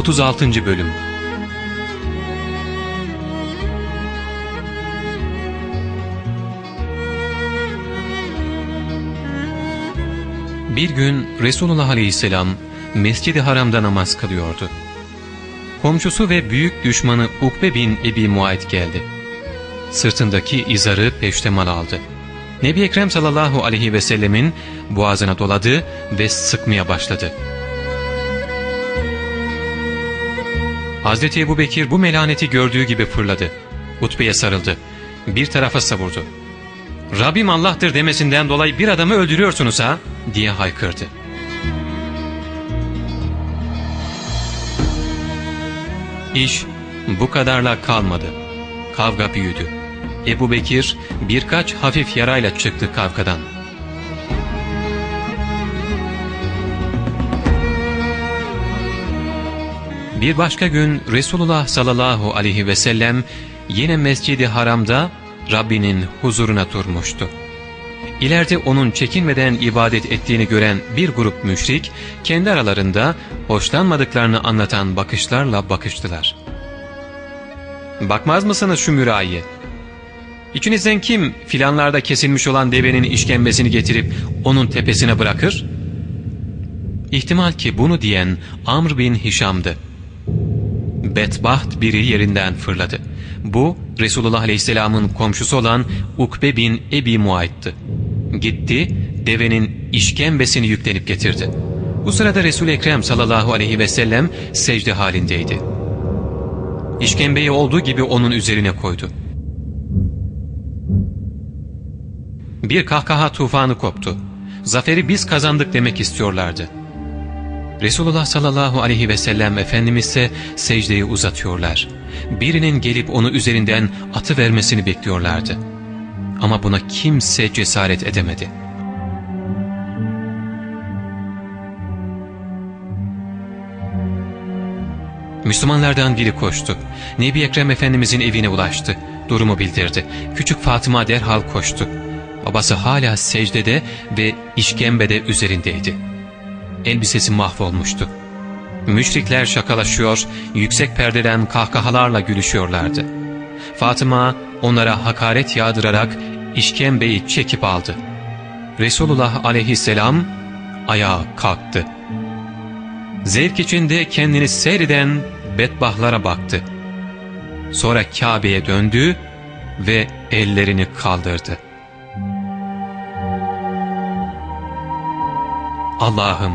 36. Bölüm Bir gün Resulullah Aleyhisselam Mescid-i Haram'da namaz kılıyordu. Komşusu ve büyük düşmanı Ukbe bin Ebi Muayt geldi. Sırtındaki izarı peştemal aldı. Nebi Ekrem sallallahu aleyhi ve sellemin boğazına doladı ve sıkmaya başladı. Hazreti Ebu Bekir bu melaneti gördüğü gibi fırladı. Utbe'ye sarıldı. Bir tarafa savurdu. Rabbim Allah'tır demesinden dolayı bir adamı öldürüyorsunuz ha? diye haykırdı. İş bu kadarla kalmadı. Kavga büyüdü. Ebu Bekir birkaç hafif yarayla çıktı kavgadan. Bir başka gün Resulullah sallallahu aleyhi ve sellem yine Mescid-i Haram'da Rabbinin huzuruna durmuştu. İleride onun çekinmeden ibadet ettiğini gören bir grup müşrik kendi aralarında hoşlanmadıklarını anlatan bakışlarla bakıştılar. ''Bakmaz mısınız şu mürahiye? İçinizden kim filanlarda kesilmiş olan devenin işkembesini getirip onun tepesine bırakır?'' İhtimal ki bunu diyen Amr bin Hişam'dı. Betbaht biri yerinden fırladı. Bu Resulullah Aleyhisselam'ın komşusu olan Ukbe bin Ebi Muayt'tı. Gitti devenin işkembesini yüklenip getirdi. Bu sırada Resul-i Ekrem sallallahu aleyhi ve sellem secde halindeydi. İşkembeyi olduğu gibi onun üzerine koydu. Bir kahkaha tufanı koptu. Zaferi biz kazandık demek istiyorlardı. Resulullah sallallahu aleyhi ve sellem Efendimiz ise secdeyi uzatıyorlar. Birinin gelip onu üzerinden atı vermesini bekliyorlardı. Ama buna kimse cesaret edemedi. Müslümanlardan biri koştu. Nebi Ekrem Efendimizin evine ulaştı. Durumu bildirdi. Küçük Fatıma derhal koştu. Babası hala secdede ve işkembede üzerindeydi. Elbisesi mahvolmuştu. Müşrikler şakalaşıyor, yüksek perdeden kahkahalarla gülüşüyorlardı. Fatıma onlara hakaret yağdırarak işkembeyi çekip aldı. Resulullah aleyhisselam ayağa kalktı. Zevk içinde kendini seyreden bedbahlara baktı. Sonra Kabe'ye döndü ve ellerini kaldırdı. Allah'ım,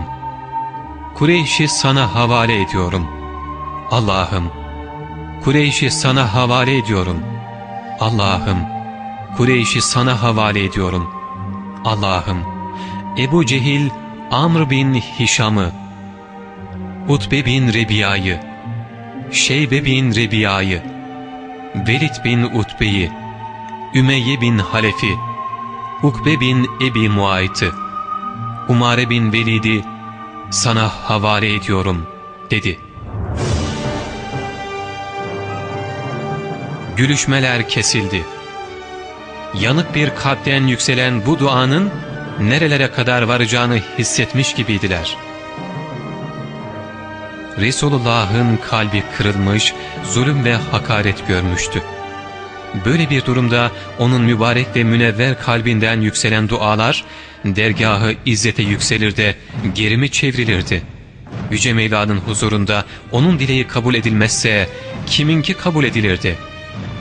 Kureyş'i sana havale ediyorum. Allah'ım, Kureyş'i sana havale ediyorum. Allah'ım, Kureyş'i sana havale ediyorum. Allah'ım, Ebu Cehil, Amr bin Hişam'ı, Utbe bin Rebiya'yı, Şeybe bin Rebiya'yı, Velid bin Utbe'yi, Ümeyye bin Halef'i, Ukbe bin Ebi Muayt'ı, Umare bin Velid'i sana havale ediyorum dedi. Gülüşmeler kesildi. Yanık bir kalpten yükselen bu duanın nerelere kadar varacağını hissetmiş gibiydiler. Resulullah'ın kalbi kırılmış, zulüm ve hakaret görmüştü. Böyle bir durumda onun mübarek ve münevver kalbinden yükselen dualar, dergahı izzete yükselir de geri mi çevrilirdi? Yüce Mevla'nın huzurunda onun dileği kabul edilmezse kiminki kabul edilirdi?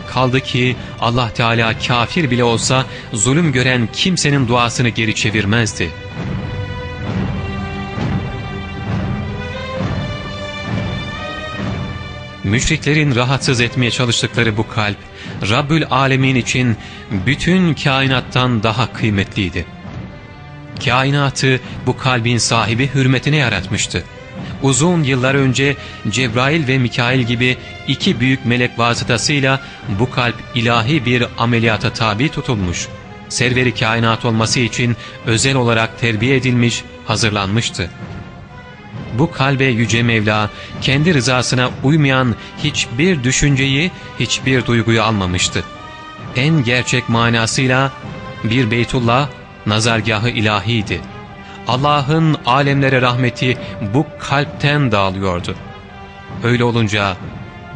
Kaldı ki Allah Teala kafir bile olsa zulüm gören kimsenin duasını geri çevirmezdi. Müşriklerin rahatsız etmeye çalıştıkları bu kalp, Rabbül Alemin için bütün kainattan daha kıymetliydi. Kainatı bu kalbin sahibi hürmetine yaratmıştı. Uzun yıllar önce Cebrail ve Mikail gibi iki büyük melek vasıtasıyla bu kalp ilahi bir ameliyata tabi tutulmuş. Serveri kainat olması için özel olarak terbiye edilmiş, hazırlanmıştı. Bu kalbe Yüce Mevla kendi rızasına uymayan hiçbir düşünceyi, hiçbir duyguyu almamıştı. En gerçek manasıyla bir Beytullah nazargahı ilahiydi. Allah'ın alemlere rahmeti bu kalpten dağılıyordu. Öyle olunca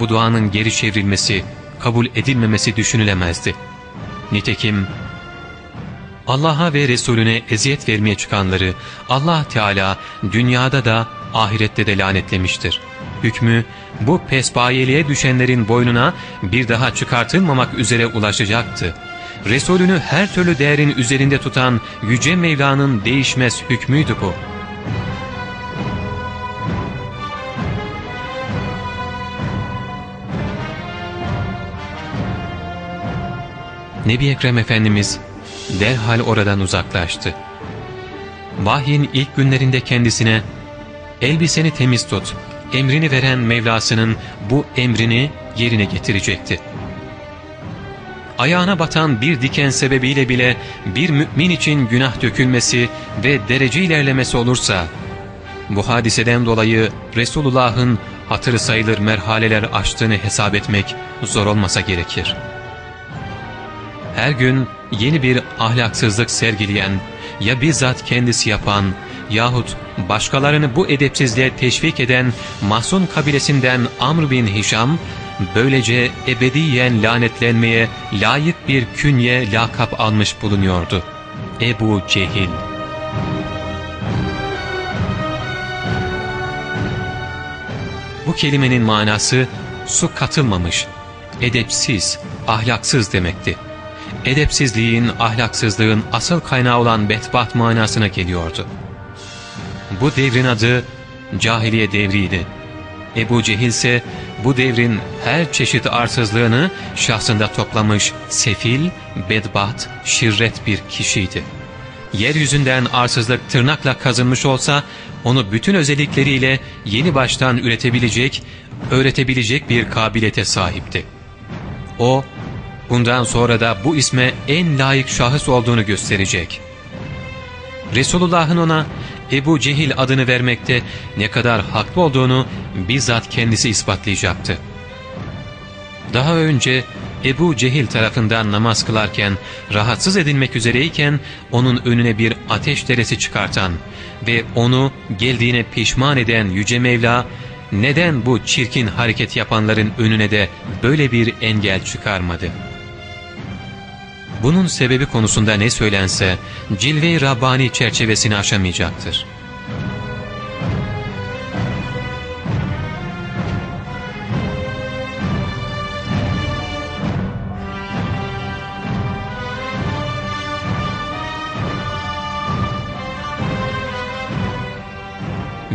bu duanın geri çevrilmesi, kabul edilmemesi düşünülemezdi. Nitekim Allah'a ve Resulüne eziyet vermeye çıkanları Allah Teala dünyada da ahirette de lanetlemiştir. Hükmü bu pesbayeliğe düşenlerin boynuna bir daha çıkartılmamak üzere ulaşacaktı. Resulünü her türlü değerin üzerinde tutan Yüce Mevla'nın değişmez hükmüydü bu. Nebi Ekrem Efendimiz derhal oradan uzaklaştı. Vahyin ilk günlerinde kendisine elbiseni temiz tut, emrini veren Mevlasının bu emrini yerine getirecekti. Ayağına batan bir diken sebebiyle bile bir mümin için günah dökülmesi ve derece ilerlemesi olursa, bu hadiseden dolayı Resulullah'ın hatırı sayılır merhaleler aştığını hesap etmek zor olmasa gerekir.'' her gün yeni bir ahlaksızlık sergileyen, ya bizzat kendisi yapan yahut başkalarını bu edepsizliğe teşvik eden Mahsun kabilesinden Amr bin Hişam, böylece ebediyen lanetlenmeye layık bir künye lakap almış bulunuyordu. Ebu Cehil Bu kelimenin manası su katılmamış, edepsiz, ahlaksız demekti edepsizliğin, ahlaksızlığın asıl kaynağı olan betbat manasına geliyordu. Bu devrin adı cahiliye devriydi. Ebu Cehil ise bu devrin her çeşit arsızlığını şahsında toplamış sefil, bedbat, şirret bir kişiydi. Yeryüzünden arsızlık tırnakla kazınmış olsa onu bütün özellikleriyle yeni baştan üretebilecek, öğretebilecek bir kabiliyete sahipti. O, bundan sonra da bu isme en layık şahıs olduğunu gösterecek. Resulullah'ın ona Ebu Cehil adını vermekte ne kadar haklı olduğunu bizzat kendisi ispatlayacaktı. Daha önce Ebu Cehil tarafından namaz kılarken rahatsız edilmek üzereyken onun önüne bir ateş deresi çıkartan ve onu geldiğine pişman eden Yüce Mevla neden bu çirkin hareket yapanların önüne de böyle bir engel çıkarmadı?'' Bunun sebebi konusunda ne söylense cilve-i Rabbani çerçevesini aşamayacaktır.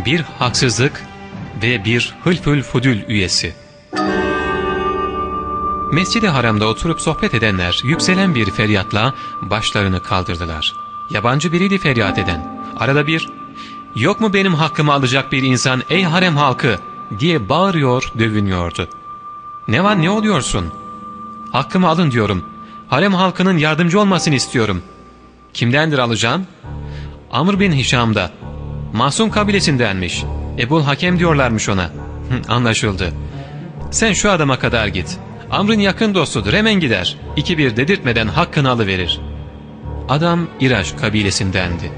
Bir haksızlık ve bir hılfül fudül üyesi Mescid-i Haram'da oturup sohbet edenler yükselen bir feryatla başlarını kaldırdılar. Yabancı biriydi feryat eden. Arada bir, ''Yok mu benim hakkımı alacak bir insan ey harem halkı?'' diye bağırıyor, dövünüyordu. ''Ne var ne oluyorsun?'' ''Hakkımı alın diyorum. Harem halkının yardımcı olmasını istiyorum.'' ''Kimdendir alacağım?'' ''Amr bin Hişam'da. Mahsun kabilesindenmiş. Ebul Hakem diyorlarmış ona.'' ''Anlaşıldı. Sen şu adama kadar git. Amr'ın yakın dostudur hemen gider. İki bir dedirtmeden hakkını alıverir. Adam İraş kabilesindendi.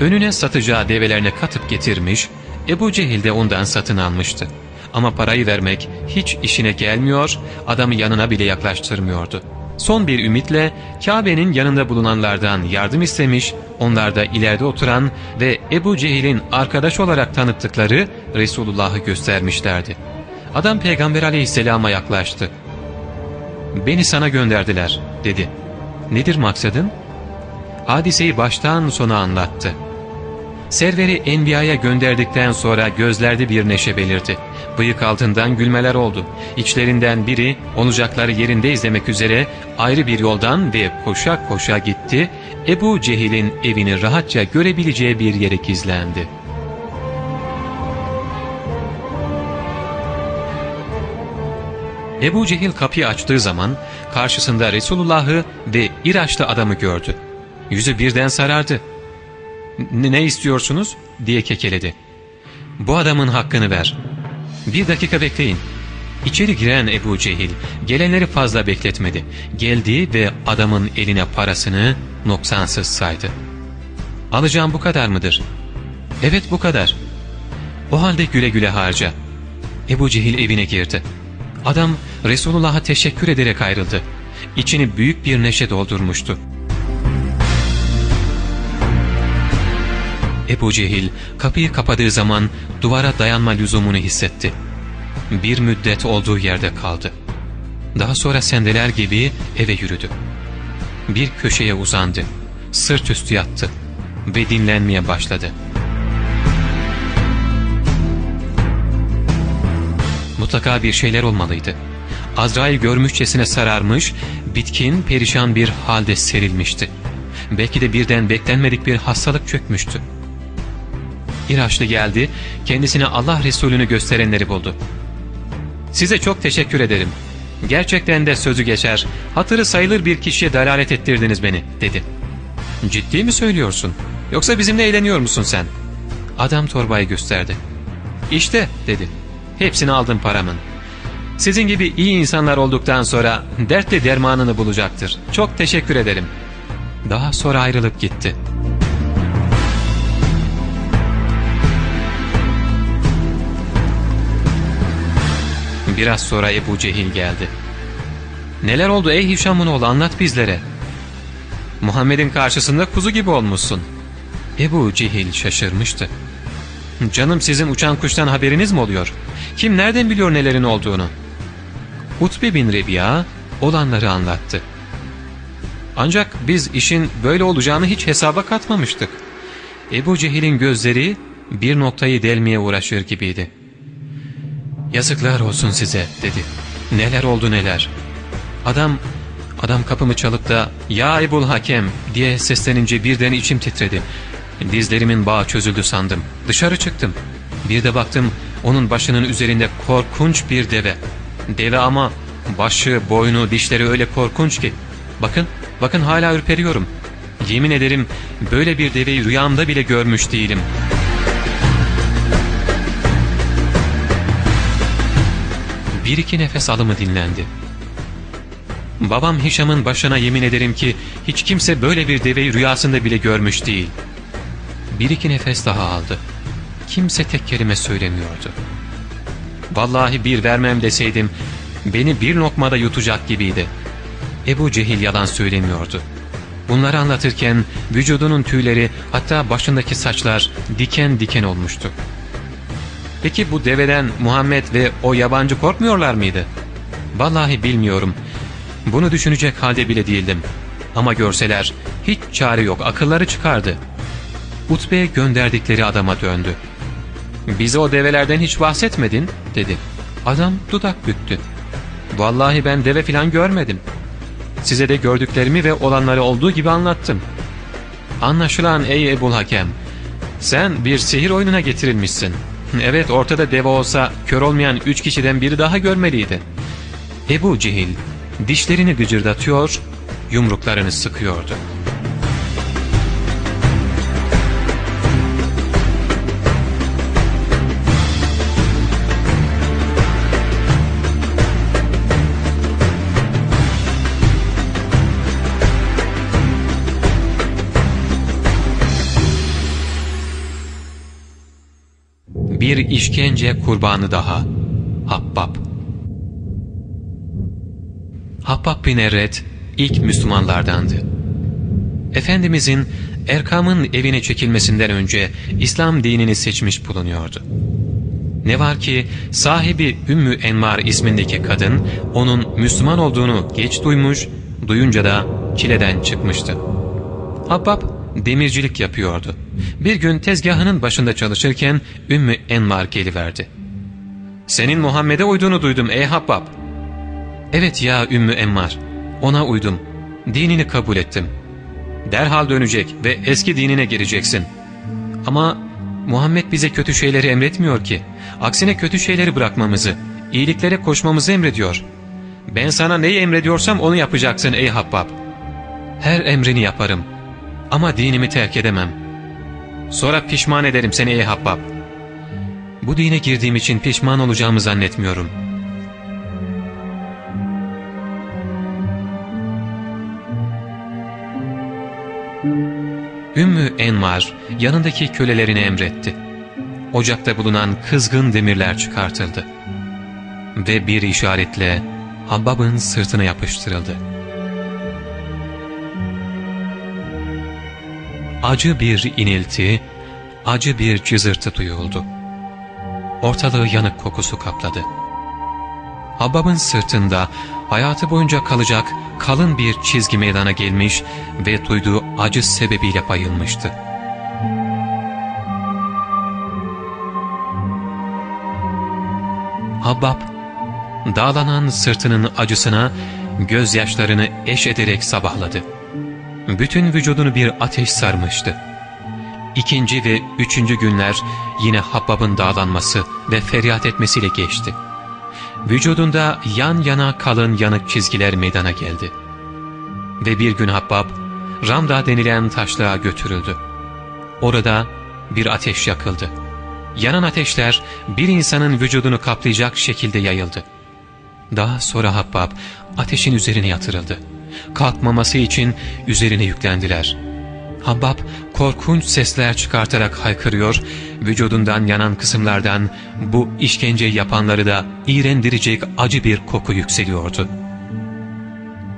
Önüne satacağı develerine katıp getirmiş, Ebu Cehil de ondan satın almıştı. Ama parayı vermek hiç işine gelmiyor, adamı yanına bile yaklaştırmıyordu. Son bir ümitle Kabe'nin yanında bulunanlardan yardım istemiş, onlar da ileride oturan ve Ebu Cehil'in arkadaş olarak tanıttıkları Resulullah'ı göstermişlerdi. Adam Peygamber aleyhisselama yaklaştı. ''Beni sana gönderdiler.'' dedi. ''Nedir maksadın?'' Hadiseyi baştan sona anlattı. Serveri Enbiya'ya gönderdikten sonra gözlerde bir neşe belirdi. Bıyık altından gülmeler oldu. İçlerinden biri olacakları yerinde izlemek üzere ayrı bir yoldan ve koşa koşa gitti. Ebu Cehil'in evini rahatça görebileceği bir yere gizlendi.'' Ebu Cehil kapıyı açtığı zaman karşısında Resulullah'ı ve İraçlı adamı gördü. Yüzü birden sarardı. ''Ne istiyorsunuz?'' diye kekeledi. ''Bu adamın hakkını ver. Bir dakika bekleyin.'' İçeri giren Ebu Cehil gelenleri fazla bekletmedi. Geldi ve adamın eline parasını noksansız saydı. ''Alacağım bu kadar mıdır?'' ''Evet bu kadar.'' ''O halde güle güle harca.'' Ebu Cehil evine girdi. Adam Resulullah'a teşekkür ederek ayrıldı. İçini büyük bir neşe doldurmuştu. Ebu Cehil kapıyı kapadığı zaman duvara dayanma lüzumunu hissetti. Bir müddet olduğu yerde kaldı. Daha sonra sendeler gibi eve yürüdü. Bir köşeye uzandı. Sırt üstü yattı ve dinlenmeye başladı. Mutlaka bir şeyler olmalıydı. Azrail görmüşçesine sararmış, bitkin, perişan bir halde serilmişti. Belki de birden beklenmedik bir hastalık çökmüştü. İraçlı geldi, kendisine Allah Resulü'nü gösterenleri buldu. ''Size çok teşekkür ederim. Gerçekten de sözü geçer, hatırı sayılır bir kişiye dalalet ettirdiniz beni.'' dedi. ''Ciddi mi söylüyorsun? Yoksa bizimle eğleniyor musun sen?'' Adam torbayı gösterdi. ''İşte'' dedi. ''Hepsini aldım paramın. Sizin gibi iyi insanlar olduktan sonra dertle dermanını bulacaktır. Çok teşekkür ederim.'' Daha sonra ayrılıp gitti.'' Biraz sonra Ebu Cehil geldi. ''Neler oldu ey Hişam'ın oğlu anlat bizlere.'' ''Muhammed'in karşısında kuzu gibi olmuşsun.'' Ebu Cehil şaşırmıştı. ''Canım sizin uçan kuştan haberiniz mi oluyor? Kim nereden biliyor nelerin olduğunu?'' Utbe bin Rebiya olanları anlattı. Ancak biz işin böyle olacağını hiç hesaba katmamıştık. Ebu Cehil'in gözleri bir noktayı delmeye uğraşır gibiydi. Yazıklar olsun size dedi. Neler oldu neler. Adam, adam kapımı çalıp da ya Ebul Hakem diye seslenince birden içim titredi. Dizlerimin bağı çözüldü sandım. Dışarı çıktım. Bir de baktım onun başının üzerinde korkunç bir deve. Deve ama başı, boynu, dişleri öyle korkunç ki. Bakın, bakın hala ürperiyorum. Yemin ederim böyle bir deveyi rüyamda bile görmüş değilim.'' bir iki nefes alımı dinlendi. Babam Hişam'ın başına yemin ederim ki hiç kimse böyle bir deveyi rüyasında bile görmüş değil. Bir iki nefes daha aldı. Kimse tek kelime söylemiyordu. Vallahi bir vermem deseydim beni bir lokmada yutacak gibiydi. Ebu Cehil yalan söylemiyordu. Bunları anlatırken vücudunun tüyleri hatta başındaki saçlar diken diken olmuştu. Peki bu deveden Muhammed ve o yabancı korkmuyorlar mıydı? Vallahi bilmiyorum. Bunu düşünecek halde bile değildim. Ama görseler hiç çare yok akılları çıkardı. Utbe'ye gönderdikleri adama döndü. Bize o develerden hiç bahsetmedin dedi. Adam dudak büktü. Vallahi ben deve filan görmedim. Size de gördüklerimi ve olanları olduğu gibi anlattım. Anlaşılan ey Ebul Hakem, sen bir sihir oyununa getirilmişsin.'' Evet ortada deve olsa kör olmayan üç kişiden biri daha görmeliydi. Ebu Cehil dişlerini gıcırdatıyor, yumruklarını sıkıyordu. Bir işkence kurbanı daha Habbab Habbab bin Eret ilk Müslümanlardandı. Efendimizin Erkam'ın evine çekilmesinden önce İslam dinini seçmiş bulunuyordu. Ne var ki sahibi Ümmü Enmar ismindeki kadın onun Müslüman olduğunu geç duymuş, duyunca da çileden çıkmıştı. Habbab demircilik yapıyordu. Bir gün tezgahının başında çalışırken Ümmü Enmar geliverdi. ''Senin Muhammed'e uyduğunu duydum ey Habbab.'' ''Evet ya Ümmü Enmar, ona uydum. Dinini kabul ettim. Derhal dönecek ve eski dinine gireceksin. Ama Muhammed bize kötü şeyleri emretmiyor ki. Aksine kötü şeyleri bırakmamızı, iyiliklere koşmamızı emrediyor. Ben sana neyi emrediyorsam onu yapacaksın ey Habbab. Her emrini yaparım.'' Ama dinimi terk edemem. Sonra pişman ederim seni ey Habbab. Bu dine girdiğim için pişman olacağımı zannetmiyorum. Ümmü Enmar yanındaki kölelerine emretti. Ocakta bulunan kızgın demirler çıkartıldı. ve bir işaretle Habbab'ın sırtına yapıştırıldı. Acı bir inilti, acı bir cızırtı duyuldu. Ortalığı yanık kokusu kapladı. Habbab'ın sırtında hayatı boyunca kalacak kalın bir çizgi meydana gelmiş ve duyduğu acı sebebiyle bayılmıştı. Habbab, dağlanan sırtının acısına gözyaşlarını eş ederek sabahladı. Bütün vücudunu bir ateş sarmıştı. İkinci ve üçüncü günler yine Habbab'ın dağlanması ve feryat etmesiyle geçti. Vücudunda yan yana kalın yanık çizgiler meydana geldi. Ve bir gün Habbab, Ramda denilen taşlığa götürüldü. Orada bir ateş yakıldı. Yanan ateşler bir insanın vücudunu kaplayacak şekilde yayıldı. Daha sonra Habbab ateşin üzerine yatırıldı. Kalkmaması için üzerine yüklendiler. Habbab korkunç sesler çıkartarak haykırıyor, vücudundan yanan kısımlardan bu işkence yapanları da iğrendirecek acı bir koku yükseliyordu.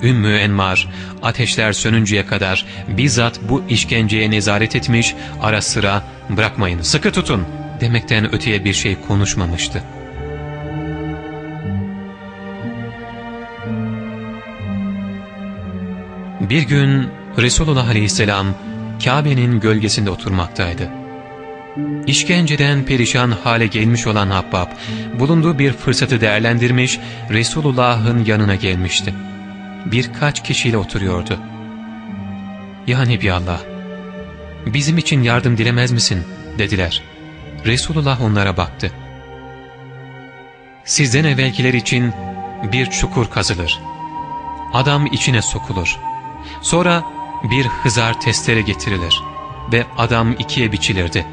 Ümmü Enmar ateşler sönünceye kadar bizzat bu işkenceye nezaret etmiş, ara sıra bırakmayın sıkı tutun demekten öteye bir şey konuşmamıştı. Bir gün Resulullah Aleyhisselam Kabe'nin gölgesinde oturmaktaydı. İşkenceden perişan hale gelmiş olan Habbab, bulunduğu bir fırsatı değerlendirmiş, Resulullah'ın yanına gelmişti. Birkaç kişiyle oturuyordu. ''Ya Nebiallah, bizim için yardım dilemez misin?'' dediler. Resulullah onlara baktı. ''Sizden evvelkiler için bir çukur kazılır. Adam içine sokulur. Sonra bir hızar testere getirilir ve adam ikiye biçilirdi.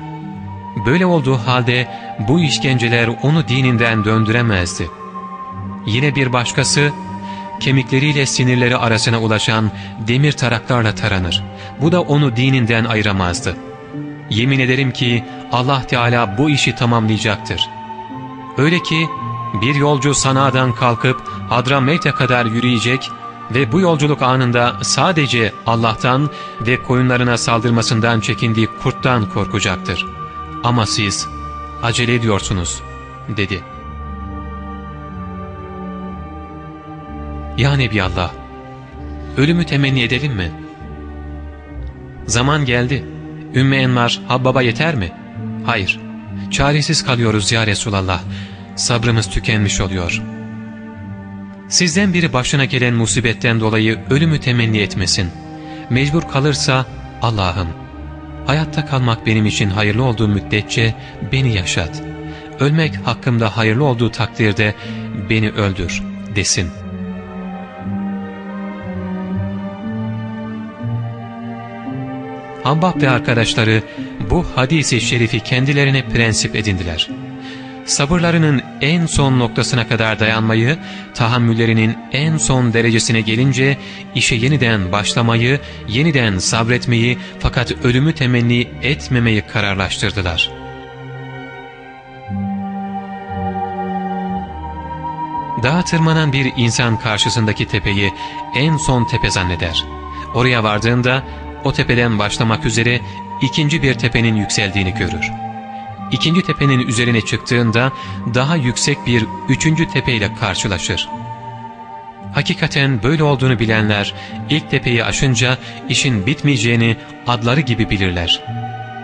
Böyle olduğu halde bu işkenceler onu dininden döndüremezdi. Yine bir başkası, kemikleriyle sinirleri arasına ulaşan demir taraklarla taranır. Bu da onu dininden ayıramazdı. Yemin ederim ki Allah Teala bu işi tamamlayacaktır. Öyle ki bir yolcu Sana'dan kalkıp Hadrameyt'e kadar yürüyecek ve bu yolculuk anında sadece Allah'tan ve koyunlarına saldırmasından çekindiği kurttan korkacaktır. Ama siz acele ediyorsunuz, dedi. Ya Nebiallah, ölümü temenni edelim mi? Zaman geldi. Ümmü Enmar, Habbaba yeter mi? Hayır. Çaresiz kalıyoruz ya Resulallah. Sabrımız tükenmiş oluyor.'' Sizden biri başına gelen musibetten dolayı ölümü temenni etmesin. Mecbur kalırsa Allah'ım, hayatta kalmak benim için hayırlı olduğu müddetçe beni yaşat. Ölmek hakkımda hayırlı olduğu takdirde beni öldür desin. Hambab ve arkadaşları bu hadisi şerifi kendilerine prensip edindiler sabırlarının en son noktasına kadar dayanmayı, tahammüllerinin en son derecesine gelince işe yeniden başlamayı, yeniden sabretmeyi fakat ölümü temenni etmemeyi kararlaştırdılar. Dağa tırmanan bir insan karşısındaki tepeyi en son tepe zanneder. Oraya vardığında o tepeden başlamak üzere ikinci bir tepenin yükseldiğini görür ikinci tepenin üzerine çıktığında daha yüksek bir üçüncü tepeyle karşılaşır. Hakikaten böyle olduğunu bilenler ilk tepeyi aşınca işin bitmeyeceğini adları gibi bilirler.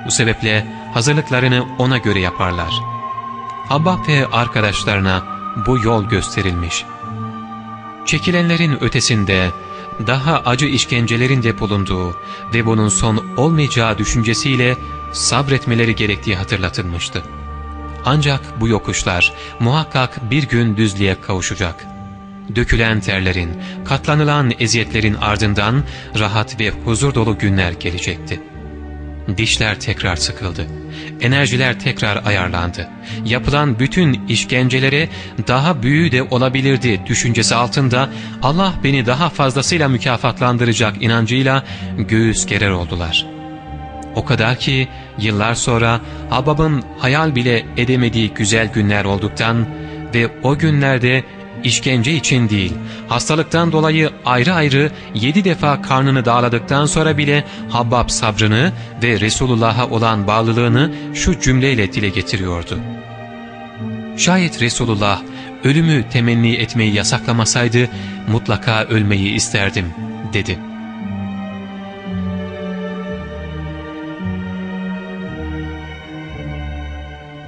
Bu sebeple hazırlıklarını ona göre yaparlar. Habbab ve arkadaşlarına bu yol gösterilmiş. Çekilenlerin ötesinde daha acı işkencelerin de bulunduğu ve bunun son olmayacağı düşüncesiyle sabretmeleri gerektiği hatırlatılmıştı. Ancak bu yokuşlar muhakkak bir gün düzlüğe kavuşacak. Dökülen terlerin, katlanılan eziyetlerin ardından rahat ve huzur dolu günler gelecekti. Dişler tekrar sıkıldı. Enerjiler tekrar ayarlandı. Yapılan bütün işkencelere daha büyüğü de olabilirdi düşüncesi altında Allah beni daha fazlasıyla mükafatlandıracak inancıyla göğüs gerer oldular.'' O kadar ki yıllar sonra Habab'ın hayal bile edemediği güzel günler olduktan ve o günlerde işkence için değil, hastalıktan dolayı ayrı ayrı yedi defa karnını dağladıktan sonra bile Habbab sabrını ve Resulullah'a olan bağlılığını şu cümleyle dile getiriyordu. Şayet Resulullah ölümü temenni etmeyi yasaklamasaydı mutlaka ölmeyi isterdim dedi.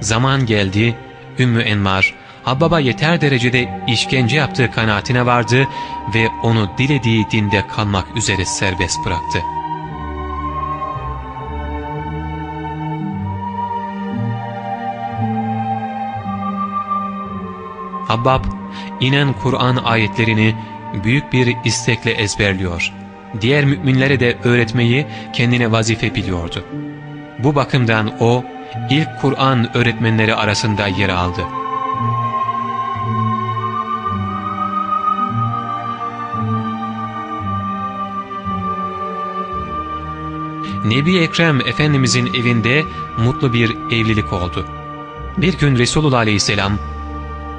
Zaman geldi, Ümmü Enmar, Habbab'a yeter derecede işkence yaptığı kanaatine vardı ve onu dilediği dinde kalmak üzere serbest bıraktı. Habbab, inen Kur'an ayetlerini büyük bir istekle ezberliyor. Diğer müminlere de öğretmeyi kendine vazife biliyordu. Bu bakımdan o, ilk Kur'an öğretmenleri arasında yer aldı. Nebi Ekrem Efendimizin evinde mutlu bir evlilik oldu. Bir gün Resulullah Aleyhisselam,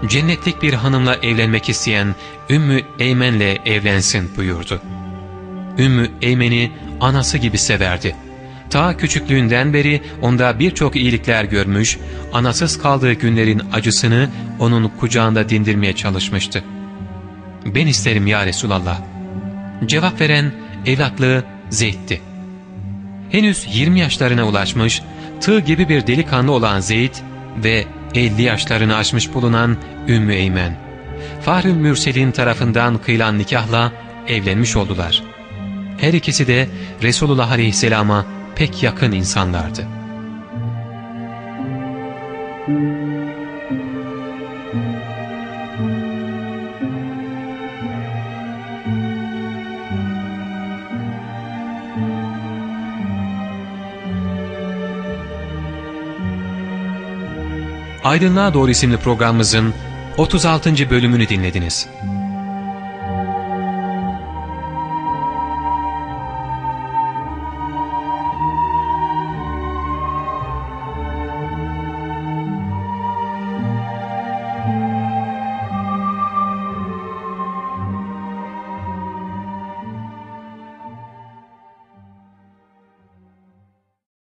cennetlik bir hanımla evlenmek isteyen Ümmü Eymen'le evlensin buyurdu. Ümmü Eymen'i anası gibi severdi. Ta küçüklüğünden beri onda birçok iyilikler görmüş, anasız kaldığı günlerin acısını onun kucağında dindirmeye çalışmıştı. ''Ben isterim ya Resulallah.'' Cevap veren evlatlığı Zeyd'ti. Henüz 20 yaşlarına ulaşmış, tığ gibi bir delikanlı olan Zeyd ve 50 yaşlarını aşmış bulunan Ümmü Eymen. Fahri Mürsel'in tarafından kıyılan nikahla evlenmiş oldular. Her ikisi de Resulullah Aleyhisselam'a pek yakın insanlardı. Aydınlığa Doğru isimli programımızın 36. bölümünü dinlediniz.